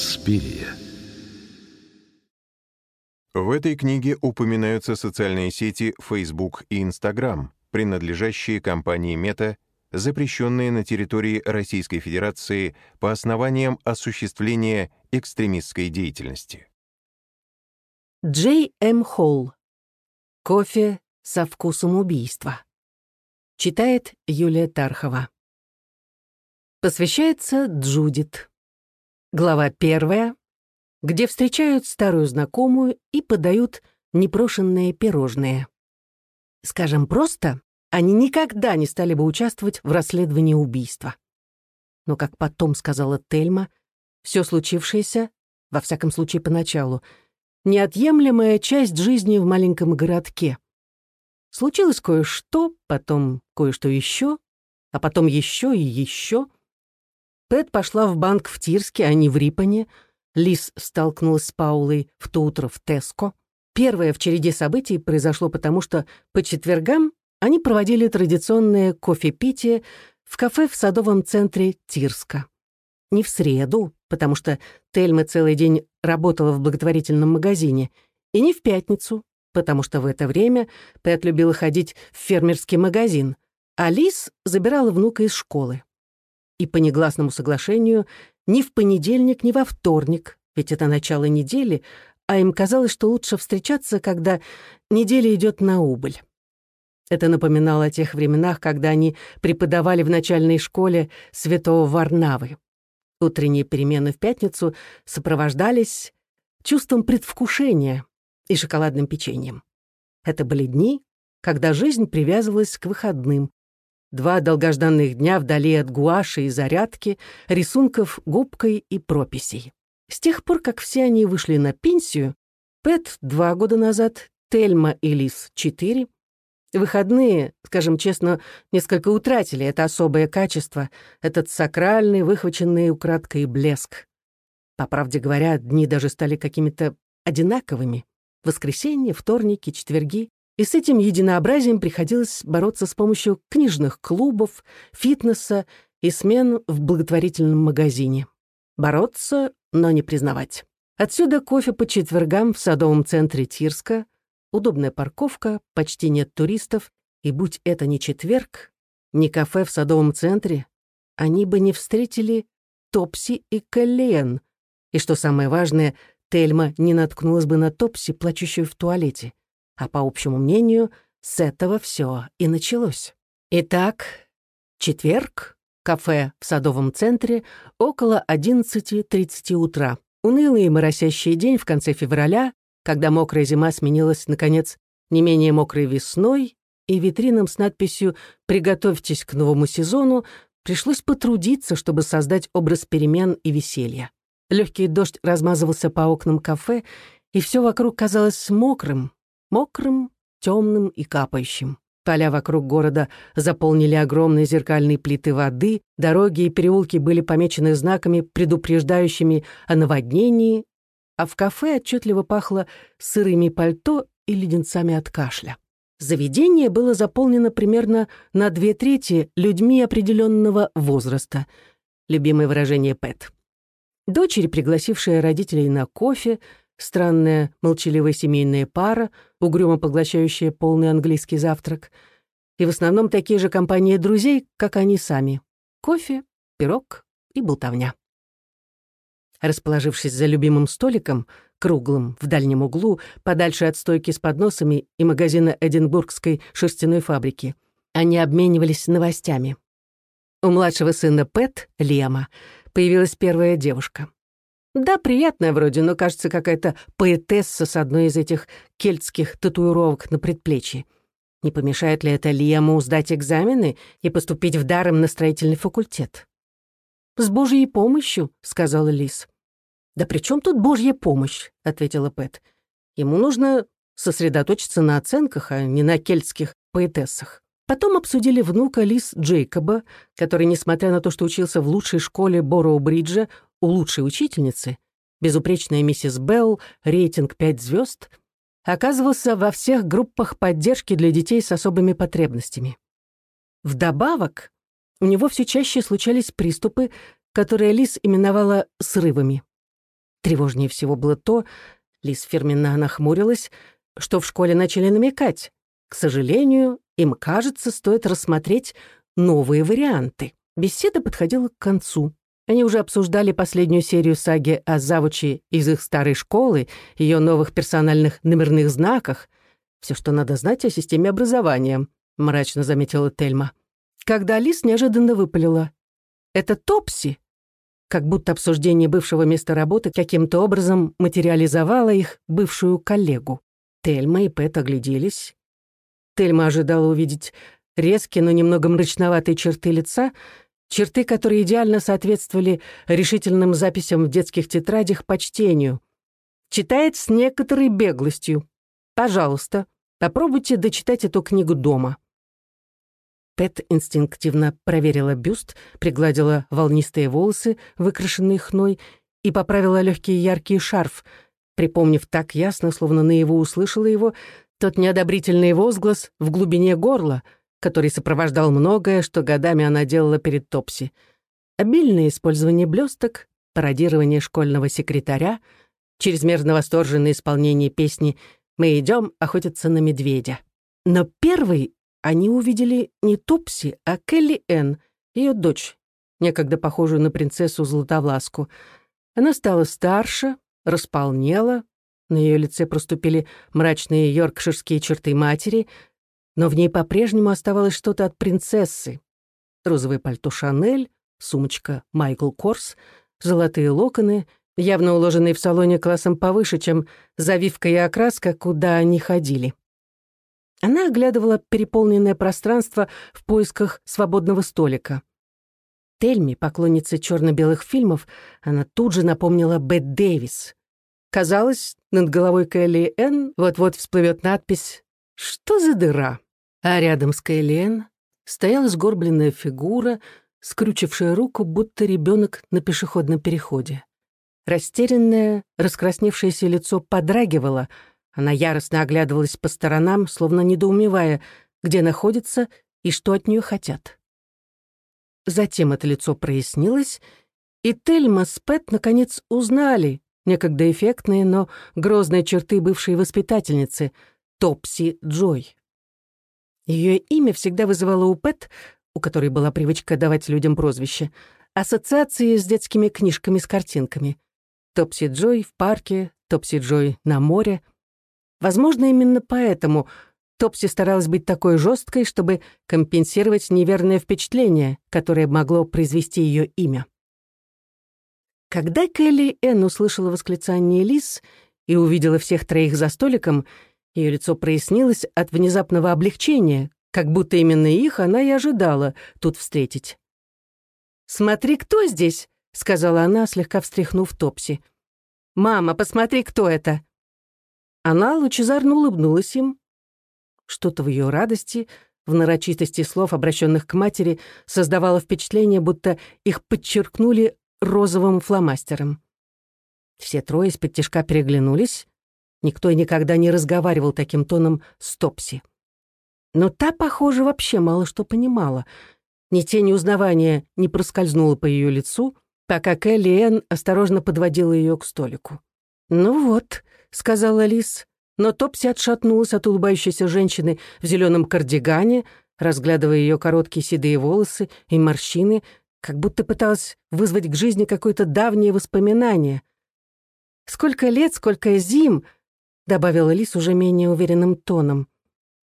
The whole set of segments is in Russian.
Инспирия. В этой книге упоминаются социальные сети Facebook и Instagram, принадлежащие компании Meta, запрещенные на территории Российской Федерации по основаниям осуществления экстремистской деятельности. Джей М. Холл. Кофе со вкусом убийства. Читает Юлия Тархова. Посвящается Джудит. Глава первая, где встречают старую знакомую и подают непрошенные пирожные. Скажем просто, они никогда не стали бы участвовать в расследовании убийства. Но, как потом сказала Тельма, все случившееся, во всяком случае поначалу, неотъемлемая часть жизни в маленьком городке. Случилось кое-что, потом кое-что еще, а потом еще и еще — Пэт пошла в банк в Тирске, а не в Рипане. Лис столкнулась с Паулой в то утро в Теско. Первое в череде событий произошло потому, что по четвергам они проводили традиционное кофепитие в кафе в садовом центре Тирска. Не в среду, потому что Тельма целый день работала в благотворительном магазине, и не в пятницу, потому что в это время Пэт любила ходить в фермерский магазин, а Лис забирала внука из школы и по негласному соглашению ни в понедельник, ни во вторник, ведь это начало недели, а им казалось, что лучше встречаться, когда неделя идет на убыль. Это напоминало о тех временах, когда они преподавали в начальной школе святого Варнавы. Утренние перемены в пятницу сопровождались чувством предвкушения и шоколадным печеньем. Это были дни, когда жизнь привязывалась к выходным, Два долгожданных дня вдали от гуаши и зарядки, рисунков губкой и прописей. С тех пор, как все они вышли на пенсию, Пэт два года назад, Тельма и Лис четыре, выходные, скажем честно, несколько утратили это особое качество, этот сакральный, выхваченный украдкой блеск. По правде говоря, дни даже стали какими-то одинаковыми. Воскресенье, вторники, четверги и с этим единообразием приходилось бороться с помощью книжных клубов, фитнеса и смен в благотворительном магазине. Бороться, но не признавать. Отсюда кофе по четвергам в садовом центре Тирска, удобная парковка, почти нет туристов, и будь это не четверг, не кафе в садовом центре, они бы не встретили Топси и Кэллиен, и, что самое важное, Тельма не наткнулась бы на Топси, плачущую в туалете. А по общему мнению, с этого все и началось. Итак, четверг, кафе в садовом центре, около 11.30 утра. Унылый и моросящий день в конце февраля, когда мокрая зима сменилась, наконец, не менее мокрой весной, и витринам с надписью «Приготовьтесь к новому сезону» пришлось потрудиться, чтобы создать образ перемен и веселья. Легкий дождь размазывался по окнам кафе, и все вокруг казалось мокрым, мокрым, темным и капающим. Поля вокруг города заполнили огромные зеркальные плиты воды, дороги и переулки были помечены знаками, предупреждающими о наводнении, а в кафе отчетливо пахло сырыми пальто и леденцами от кашля. Заведение было заполнено примерно на две трети людьми определенного возраста. Любимое выражение Пэт. Дочери, пригласившие родителей на кофе, странная молчаливая семейная пара, угрюмо поглощающая полный английский завтрак, и в основном такие же компании друзей, как они сами. Кофе, пирог и болтовня. Расположившись за любимым столиком, круглым, в дальнем углу, подальше от стойки с подносами и магазина Эдинбургской шерстяной фабрики, они обменивались новостями. У младшего сына Пэт, Лема, появилась первая девушка. Да, приятная вроде, но кажется какая-то поэтесса с одной из этих кельтских татуировок на предплечье. Не помешает ли это Лиаму сдать экзамены и поступить в даром на строительный факультет? «С Божьей помощью», — сказала Лис. «Да при чем тут Божья помощь?» — ответила Пэт. «Ему нужно сосредоточиться на оценках, а не на кельтских поэтессах». Потом обсудили внука Лис Джейкоба, который, несмотря на то, что учился в лучшей школе Бороу-Бриджа, у лучшей учительницы, безупречная миссис Белл, рейтинг 5 звезд, оказывался во всех группах поддержки для детей с особыми потребностями. Вдобавок, у него все чаще случались приступы, которые Лис именовала срывами. Тревожнее всего было то, Лис фирменно нахмурилась, что в школе начали намекать. К сожалению, им, кажется, стоит рассмотреть новые варианты. Беседа подходила к концу. Они уже обсуждали последнюю серию саги о завуче из их старой школы, ее новых персональных номерных знаках. Все, что надо знать о системе образования, мрачно заметила Тельма. Когда Алис неожиданно выпалила. «Это Топси!» Как будто обсуждение бывшего места работы каким-то образом материализовало их бывшую коллегу. Тельма и Пэт огляделись. Тельма ожидала увидеть резкие, но немного мрачноватые черты лица, черты, которые идеально соответствовали решительным записям в детских тетрадях по чтению. Читает с некоторой беглостью. Пожалуйста, попробуйте дочитать эту книгу дома. Пэт инстинктивно проверила бюст, пригладила волнистые волосы, выкрашенные хной, и поправила легкий яркий шарф, припомнив так ясно, словно на его услышала его, тот неодобрительный возглас в глубине горла, который сопровождал многое, что годами она делала перед Топси. Обильное использование блесток, пародирование школьного секретаря, чрезмерно восторженное исполнение песни «Мы идем охотиться на медведя». Но первый они увидели не Топси, а Келли Энн, ее дочь, некогда похожую на принцессу Златовласку. Она стала старше, располнела, на ее лице проступили мрачные йоркширские черты матери, но в ней по-прежнему оставалось что-то от принцессы. Розовое пальто Шанель, сумочка Майкл Корс, золотые локоны, явно уложенные в салоне классом повыше, чем завивка и окраска, куда они ходили. Она оглядывала переполненное пространство в поисках свободного столика. Тельми, поклонница черно-белых фильмов, она тут же напомнила Бет Дэвис. Казалось, над головой Кэлли Энн вот-вот всплывет надпись «Что за дыра?». А рядом с Энн стояла сгорбленная фигура, скрючившая руку, будто ребенок на пешеходном переходе. Растерянное, раскрасневшееся лицо подрагивало — она яростно оглядывалась по сторонам, словно недоумевая, где находится и что от нее хотят. Затем это лицо прояснилось, и Тельма с Пэт наконец узнали некогда эффектные, но грозные черты бывшей воспитательницы Топси Джой. Ее имя всегда вызывало у Пэт, у которой была привычка давать людям прозвище, ассоциации с детскими книжками с картинками. Топси Джой в парке, Топси Джой на море — Возможно, именно поэтому Топси старалась быть такой жесткой, чтобы компенсировать неверное впечатление, которое могло произвести ее имя. Когда Келли Энн услышала восклицание Лис и увидела всех троих за столиком, ее лицо прояснилось от внезапного облегчения, как будто именно их она и ожидала тут встретить. «Смотри, кто здесь!» — сказала она, слегка встряхнув Топси. «Мама, посмотри, кто это!» Она лучезарно улыбнулась им. Что-то в ее радости, в нарочитости слов, обращенных к матери, создавало впечатление, будто их подчеркнули розовым фломастером. Все трое из-под переглянулись. Никто и никогда не разговаривал таким тоном с Топси. Но та, похоже, вообще мало что понимала. Ни тени узнавания не проскользнула по ее лицу, пока Келли Энн осторожно подводила ее к столику. «Ну вот», — сказала Лис, но Топси отшатнулась от улыбающейся женщины в зеленом кардигане, разглядывая ее короткие седые волосы и морщины, как будто пыталась вызвать к жизни какое-то давнее воспоминание. «Сколько лет, сколько зим!» — добавила Лис уже менее уверенным тоном.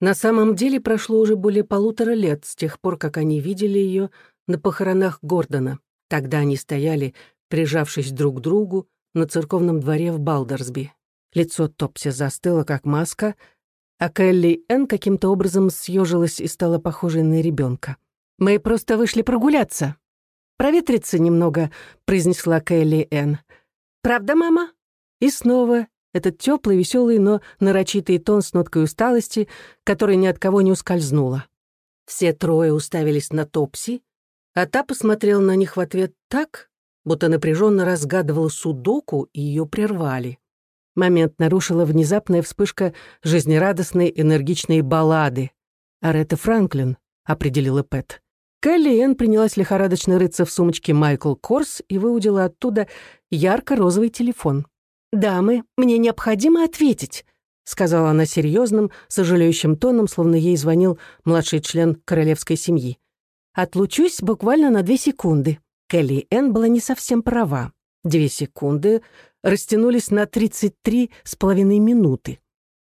На самом деле прошло уже более полутора лет с тех пор, как они видели ее на похоронах Гордона. Тогда они стояли, прижавшись друг к другу, на церковном дворе в Балдерсби. Лицо Топси застыло, как маска, а Келли Энн каким-то образом съежилась и стала похожей на ребенка. «Мы просто вышли прогуляться. Проветриться немного», — произнесла Келли Энн. «Правда, мама?» И снова этот теплый, веселый, но нарочитый тон с ноткой усталости, который ни от кого не ускользнула. Все трое уставились на Топси, а та посмотрела на них в ответ так, будто напряженно разгадывала судоку, и ее прервали. Момент нарушила внезапная вспышка жизнерадостной энергичной баллады. «Аретта Франклин», — определила Пэт. Келли Энн принялась лихорадочно рыться в сумочке Майкл Корс и выудила оттуда ярко-розовый телефон. «Дамы, мне необходимо ответить», — сказала она серьезным, сожалеющим тоном, словно ей звонил младший член королевской семьи. «Отлучусь буквально на две секунды». Келли Энн была не совсем права. Две секунды растянулись на 33 с половиной минуты.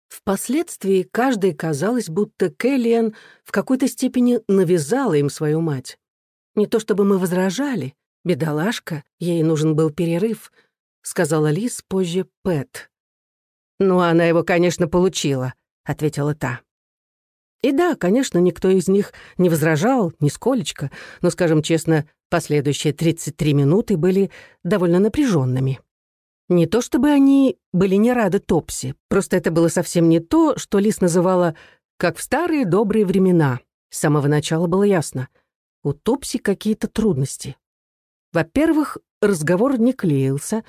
Впоследствии каждой казалось, будто Келлиан в какой-то степени навязала им свою мать. Не то чтобы мы возражали, бедолашка, ей нужен был перерыв, сказала Лиз позже Пэт. «Ну, она его, конечно, получила», — ответила та. И да, конечно, никто из них не возражал, нисколечко, но, скажем честно, последующие 33 минуты были довольно напряженными. Не то чтобы они были не рады Топси, просто это было совсем не то, что Лис называла «как в старые добрые времена». С самого начала было ясно. У Топси какие-то трудности. Во-первых, разговор не клеился,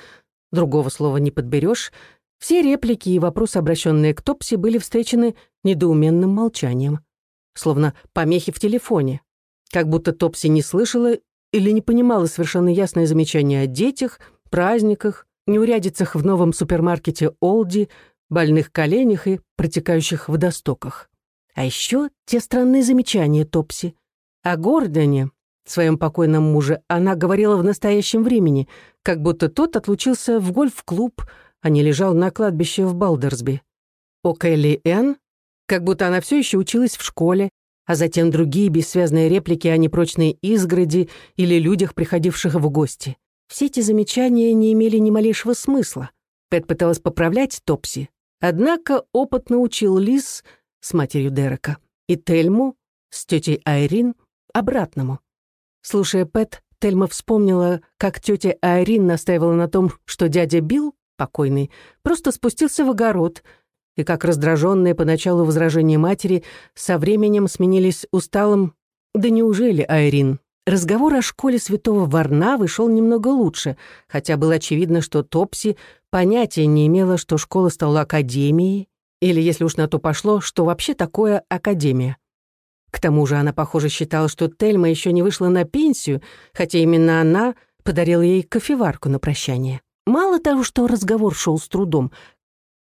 другого слова не подберешь. Все реплики и вопросы, обращенные к Топси, были встречены недоуменным молчанием. Словно помехи в телефоне. Как будто Топси не слышала или не понимала совершенно ясное замечание о детях, праздниках, неурядицах в новом супермаркете «Олди», больных коленях и протекающих водостоках. А еще те странные замечания Топси. О Гордоне, своем покойном муже, она говорила в настоящем времени, как будто тот отлучился в гольф-клуб, а не лежал на кладбище в Балдерсби. О Келли Энн, как будто она все еще училась в школе, а затем другие бессвязные реплики о непрочной изгороди или людях, приходивших в гости. Все эти замечания не имели ни малейшего смысла. Пэт пыталась поправлять Топси. Однако опыт научил Лиз с матерью Дерека и Тельму с тетей Айрин обратному. Слушая Пэт, Тельма вспомнила, как тетя Айрин настаивала на том, что дядя Билл, покойный, просто спустился в огород, и как раздраженные поначалу возражения матери со временем сменились усталым «Да неужели, Айрин, Разговор о школе святого Варнавы шел немного лучше, хотя было очевидно, что Топси понятия не имела, что школа стала академией, или, если уж на то пошло, что вообще такое академия. К тому же она, похоже, считала, что Тельма еще не вышла на пенсию, хотя именно она подарила ей кофеварку на прощание. Мало того, что разговор шел с трудом,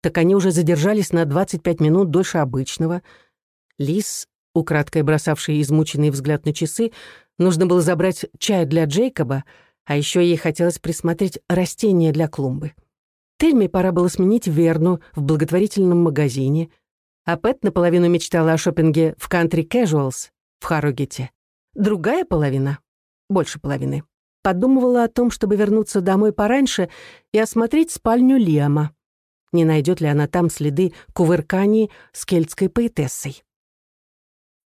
так они уже задержались на 25 минут дольше обычного. Лис, украдкой бросавший измученный взгляд на часы, Нужно было забрать чай для Джейкоба, а еще ей хотелось присмотреть растения для клумбы. Тельме пора было сменить Верну в благотворительном магазине, а Пэт наполовину мечтала о шопинге в Country Casuals в Харрогете. Другая половина, больше половины, подумывала о том, чтобы вернуться домой пораньше и осмотреть спальню Лиама. Не найдет ли она там следы кувырканий с кельтской поэтессой.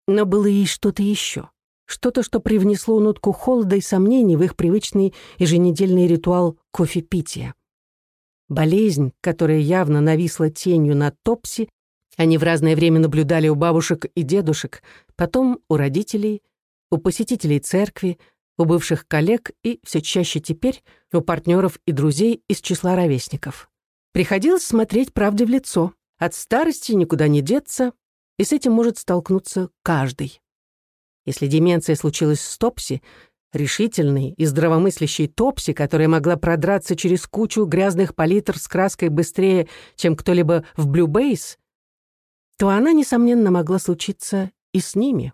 Но было и что-то еще. Что-то, что привнесло нотку холода и сомнений в их привычный еженедельный ритуал кофепития. Болезнь, которая явно нависла тенью над Топси, они в разное время наблюдали у бабушек и дедушек, потом у родителей, у посетителей церкви, у бывших коллег и все чаще теперь у партнеров и друзей из числа ровесников. Приходилось смотреть правде в лицо. От старости никуда не деться, и с этим может столкнуться каждый. Если деменция случилась с Топси, решительной и здравомыслящей Топси, которая могла продраться через кучу грязных палитр с краской быстрее, чем кто-либо в Блю Бейс, то она, несомненно, могла случиться и с ними.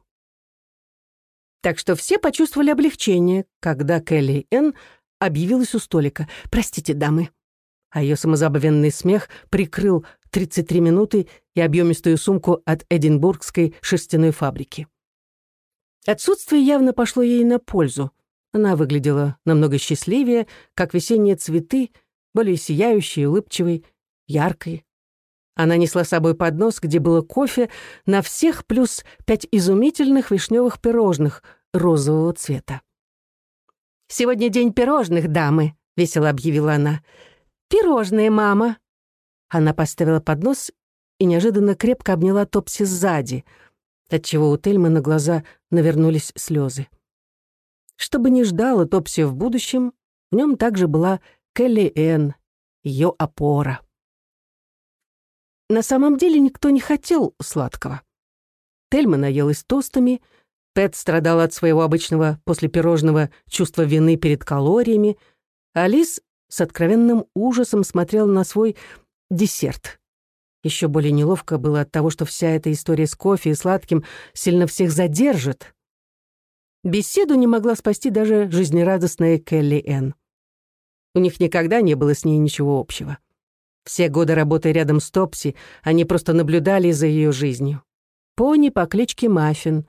Так что все почувствовали облегчение, когда Келли Энн объявилась у столика. «Простите, дамы». А ее самозабвенный смех прикрыл 33 минуты и объемистую сумку от Эдинбургской шерстяной фабрики. Отсутствие явно пошло ей на пользу. Она выглядела намного счастливее, как весенние цветы, более сияющей, улыбчивой, яркой. Она несла с собой поднос, где было кофе, на всех плюс пять изумительных вишневых пирожных розового цвета. «Сегодня день пирожных, дамы», — весело объявила она. «Пирожные, мама». Она поставила поднос и неожиданно крепко обняла Топси сзади — отчего у Тельмы на глаза навернулись слезы. Что бы ни ждало Топси в будущем, в нем также была Келли Энн, ее опора. На самом деле никто не хотел сладкого. Тельма наелась тостами, Пэт страдала от своего обычного после пирожного чувства вины перед калориями, а Лис с откровенным ужасом смотрела на свой десерт. Еще более неловко было от того, что вся эта история с кофе и сладким сильно всех задержит. Беседу не могла спасти даже жизнерадостная Келли Энн. У них никогда не было с ней ничего общего. Все годы работы рядом с Топси они просто наблюдали за ее жизнью. Пони по кличке Маффин,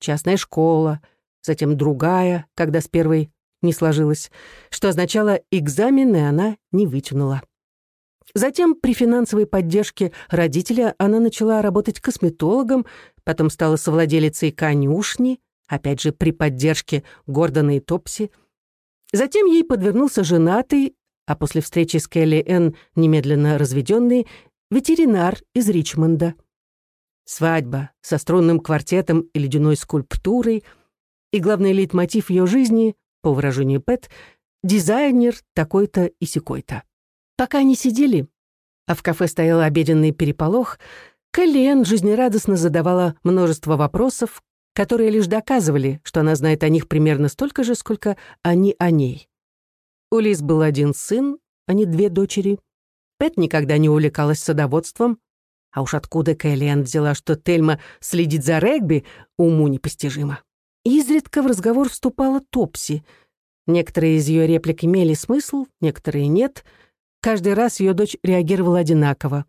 частная школа, затем другая, когда с первой не сложилось, что означало экзамены она не вытянула. Затем при финансовой поддержке родителя она начала работать косметологом, потом стала совладелицей конюшни, опять же при поддержке Гордона и Топси. Затем ей подвернулся женатый, а после встречи с Келли Энн немедленно разведенный, ветеринар из Ричмонда. Свадьба со струнным квартетом и ледяной скульптурой, и главный лейтмотив ее жизни, по выражению Пэт, дизайнер такой-то и сякой-то. Пока они сидели, а в кафе стоял обеденный переполох, Кэллиэн жизнерадостно задавала множество вопросов, которые лишь доказывали, что она знает о них примерно столько же, сколько они о ней. У Лиз был один сын, а не две дочери. Пэт никогда не увлекалась садоводством, а уж откуда Кэллиан взяла, что Тельма следит за регби, уму непостижимо. Изредка в разговор вступала Топси. Некоторые из ее реплик имели смысл, некоторые нет. Каждый раз ее дочь реагировала одинаково.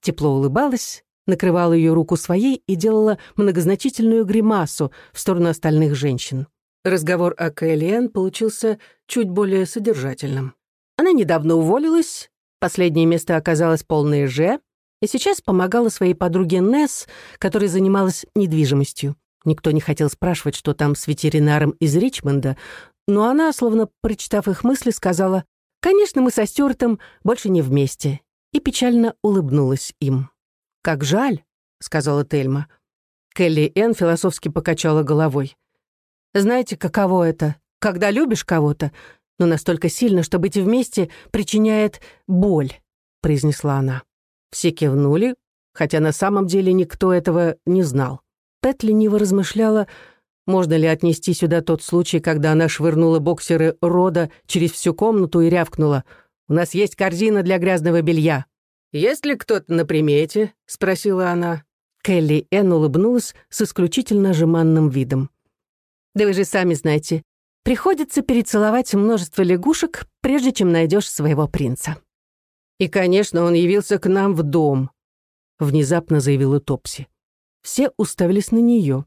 Тепло улыбалась, накрывала ее руку своей и делала многозначительную гримасу в сторону остальных женщин. Разговор о Кэллиэн получился чуть более содержательным. Она недавно уволилась, последнее место оказалось полное «Ж», и сейчас помогала своей подруге Несс, которая занималась недвижимостью. Никто не хотел спрашивать, что там с ветеринаром из Ричмонда, но она, словно прочитав их мысли, сказала, «Конечно, мы со Стюартом больше не вместе», и печально улыбнулась им. «Как жаль», — сказала Тельма. Келли Энн философски покачала головой. «Знаете, каково это, когда любишь кого-то, но настолько сильно, что быть вместе причиняет боль», — произнесла она. Все кивнули, хотя на самом деле никто этого не знал. Пэт лениво размышляла, можно ли отнести сюда тот случай, когда она швырнула боксеры Рода через всю комнату и рявкнула. «У нас есть корзина для грязного белья». «Есть ли кто-то на примете?» — спросила она. Келли Энн улыбнулась с исключительно жеманным видом. «Да вы же сами знаете, приходится перецеловать множество лягушек, прежде чем найдешь своего принца». «И, конечно, он явился к нам в дом», — внезапно заявила Топси. Все уставились на нее.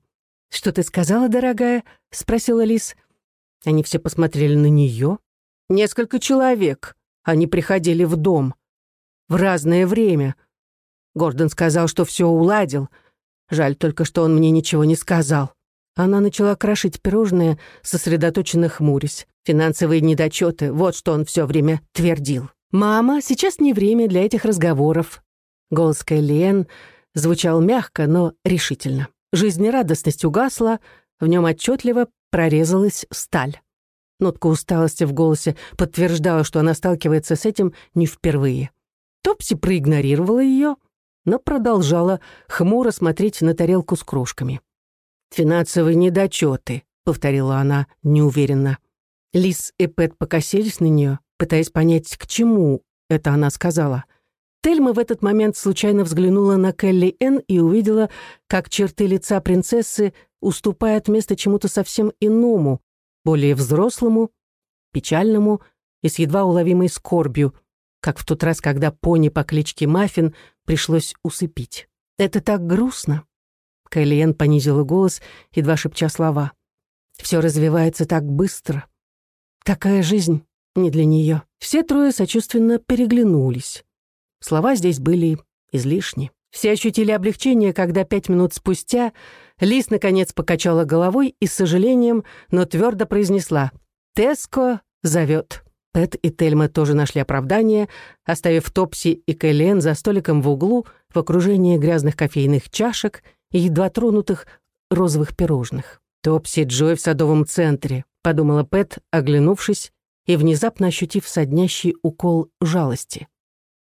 «Что ты сказала, дорогая?» — спросила Лис. Они все посмотрели на нее. «Несколько человек. Они приходили в дом. В разное время. Гордон сказал, что все уладил. Жаль только, что он мне ничего не сказал». Она начала крошить пирожные, сосредоточенно хмурясь. Финансовые недочеты — вот что он все время твердил. «Мама, сейчас не время для этих разговоров». Голос Кэллиэн звучал мягко, но решительно. Жизнерадостность угасла, в нем отчетливо прорезалась сталь. Нотка усталости в голосе подтверждала, что она сталкивается с этим не впервые. Топси проигнорировала ее, но продолжала хмуро смотреть на тарелку с крошками. «Финансовые недочеты», — повторила она неуверенно. Лис и Пэт покосились на нее, пытаясь понять, к чему это она сказала. Тельма в этот момент случайно взглянула на Келли Энн и увидела, как черты лица принцессы уступают место чему-то совсем иному, более взрослому, печальному и с едва уловимой скорбью, как в тот раз, когда пони по кличке Маффин пришлось усыпить. «Это так грустно!» Келли Энн понизила голос, едва шепча слова. «Все развивается так быстро. Такая жизнь не для нее. Все трое сочувственно переглянулись. Слова здесь были излишни. Все ощутили облегчение, когда пять минут спустя Лис наконец покачала головой и с сожалением, но твердо произнесла «Теско зовет». Пэт и Тельма тоже нашли оправдание, оставив Топси и Кэлен за столиком в углу в окружении грязных кофейных чашек и едва тронутых розовых пирожных. «Топси Джой в садовом центре», — подумала Пэт, оглянувшись и внезапно ощутив соднящий укол жалости.